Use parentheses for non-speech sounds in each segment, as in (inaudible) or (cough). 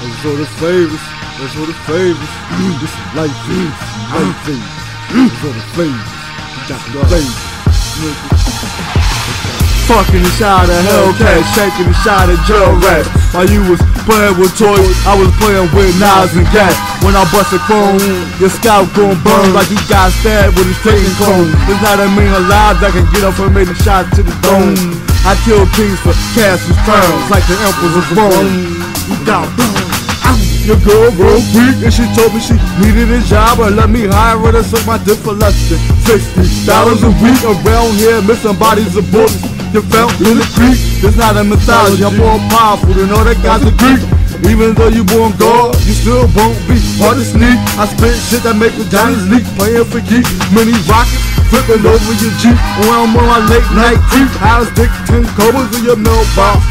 Those are the favors. Those are the flavors. (clears throat) This is life things. Life (clears throat) things. Those are the flavors. You got the flavors. Fucking inside of Hellcat, shaking inside of Joe Rat. While you was playing with toys, I was playing with knives and gas. When I bust a chrome, your scalp gon' burn mm. like you got stabbed with a straight cone. There's not a million lives that can get up and make a shot to the dome. I kill kings for cash castles, crowns, like the emperors of Rome. Boom. Your girl real weak and she told me she needed a job and let me hire her to suck my dick for less than sixty dollars a week around here. Missing bodies of bullets you felt in the creek. It's not a mythology. I'm more powerful than all that guys are Greek. Even though you born God, you still won't be hard to sneak. I spit shit that make the Johnny's leak, playing for geek. Many rockets flipping over your Jeep. When I'm on my late night creep, I'll stick ten cobras in your mailbox.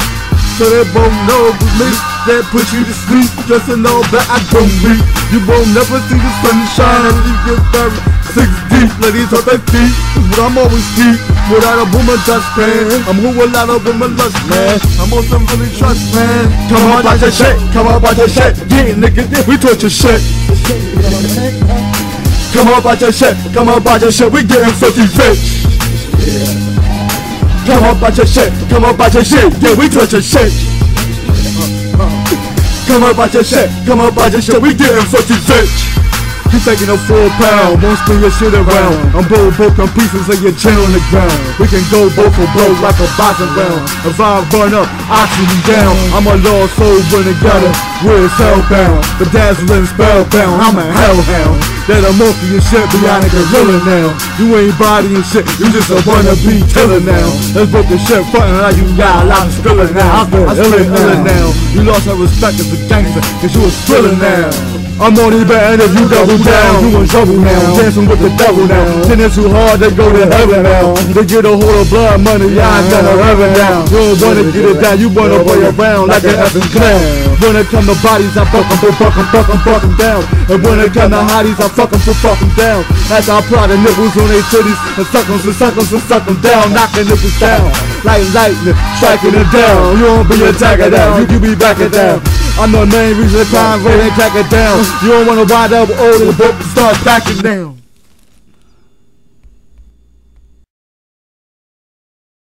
So they both know with me that put you to sleep. Just to know that I don't beat. You won't never see the sunshine you get buried. Six deep, ladies on their feet. What I'm always deep. Without a woman dustpan. I'm who a lot of women lust, man. I'm on some really trust, man. Come on, about your shit. Come on, about your shit. Yeah, nigga, we touch your shit. Come on, about your shit. Come on, about your shit. We getting filthy rich. Come on, about your shit. Come on, about your shit. Yeah, we touch your shit. Come on, about your shit. Come on, about your shit. We getting filthy rich. You taking a full pound, won't spin your shit around. I'm blowing broken pieces of your chin on the ground. We can go both for blow like a boxing round. If I run up, oxygen down. I'm a lost soul running together. We're hellbound, bedazzling spellbound. I'm a hellhound. That I'm off your shit beyond a gorilla now. You ain't bodying shit, you just a wannabe killer now. Let's broke the shit frontin' like you got a lot of skrilla now. I'm feeling iller now. You lost our respect as a gangster, cause you a thriller now. I'm only betting if you double down. You in trouble now. Dancing with the devil now. Sinning too hard, they go to heaven now. They get a hold of blood money, I ain't gonna heaven down. You don't wanna get it down, you wanna play around like an effing clown. When it come to bodies, I fuck 'em, fuck 'em, fuck 'em, fuck 'em, fuck 'em down. And when it come to hotties, I fuck 'em, so fuck 'em down. As I apply the nipples on their titties and suck 'em, so suck 'em, so suck 'em down. Knocking niggas down like lightning, striking it down. You won't be attacker down, you, you be backing down. I'm the main reason the crime rate ain't cracking down. You don't wanna wind up old and the book start backing down.